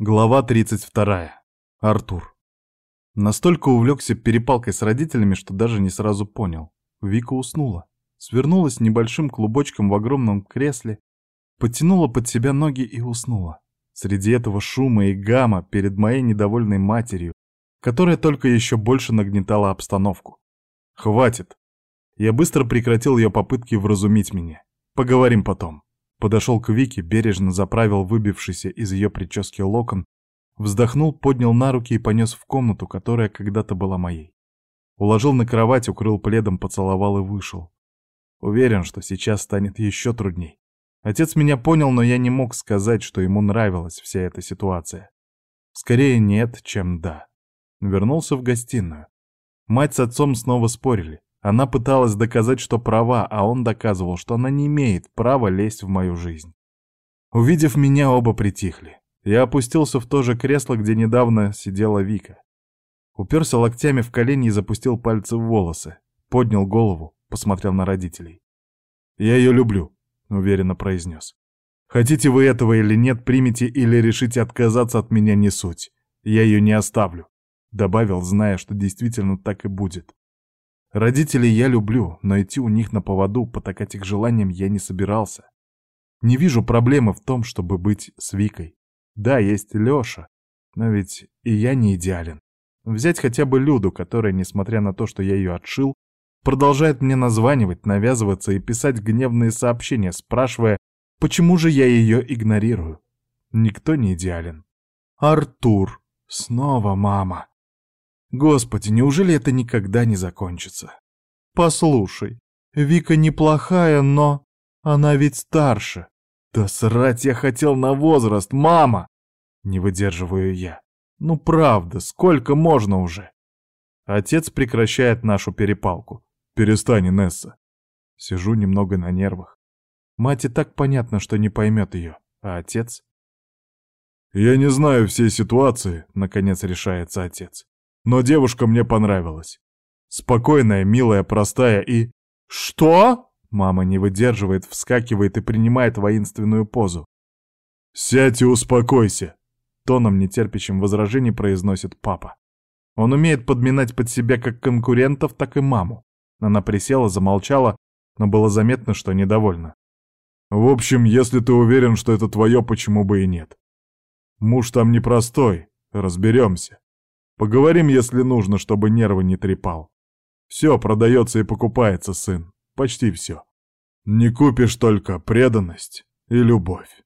Глава 32. Артур. Настолько увлекся перепалкой с родителями, что даже не сразу понял. Вика уснула. Свернулась небольшим клубочком в огромном кресле, потянула под себя ноги и уснула. Среди этого шума и гамма перед моей недовольной матерью, которая только еще больше нагнетала обстановку. «Хватит!» Я быстро прекратил ее попытки вразумить меня. «Поговорим потом» подошел к Вике, бережно заправил выбившийся из ее прически локон, вздохнул, поднял на руки и понес в комнату, которая когда-то была моей. Уложил на кровать, укрыл пледом, поцеловал и вышел. Уверен, что сейчас станет еще трудней. Отец меня понял, но я не мог сказать, что ему нравилась вся эта ситуация. Скорее нет, чем да. Вернулся в гостиную. Мать с отцом снова спорили. Она пыталась доказать, что права, а он доказывал, что она не имеет права лезть в мою жизнь. Увидев меня, оба притихли. Я опустился в то же кресло, где недавно сидела Вика. Уперся локтями в колени и запустил пальцы в волосы. Поднял голову, посмотрел на родителей. «Я ее люблю», — уверенно произнес. «Хотите вы этого или нет, примите или решите отказаться от меня не суть. Я ее не оставлю», — добавил, зная, что действительно так и будет. Родителей я люблю, но идти у них на поводу, потакать их желаниям я не собирался. Не вижу проблемы в том, чтобы быть с Викой. Да, есть Лёша, но ведь и я не идеален. Взять хотя бы Люду, которая, несмотря на то, что я ее отшил, продолжает мне названивать, навязываться и писать гневные сообщения, спрашивая, почему же я ее игнорирую. Никто не идеален. Артур. Снова мама. Господи, неужели это никогда не закончится? Послушай, Вика неплохая, но... Она ведь старше. Да срать я хотел на возраст, мама! Не выдерживаю я. Ну правда, сколько можно уже? Отец прекращает нашу перепалку. Перестань, Несса. Сижу немного на нервах. Мать и так понятно, что не поймет ее. А отец? Я не знаю всей ситуации, наконец решается отец но девушка мне понравилась. Спокойная, милая, простая и... «Что?» Мама не выдерживает, вскакивает и принимает воинственную позу. «Сядь и успокойся!» Тоном нетерпящим возражений произносит папа. Он умеет подминать под себя как конкурентов, так и маму. Она присела, замолчала, но было заметно, что недовольна. «В общем, если ты уверен, что это твое, почему бы и нет? Муж там непростой, разберемся. Поговорим, если нужно, чтобы нервы не трепал. Все продается и покупается, сын. Почти все. Не купишь только преданность и любовь.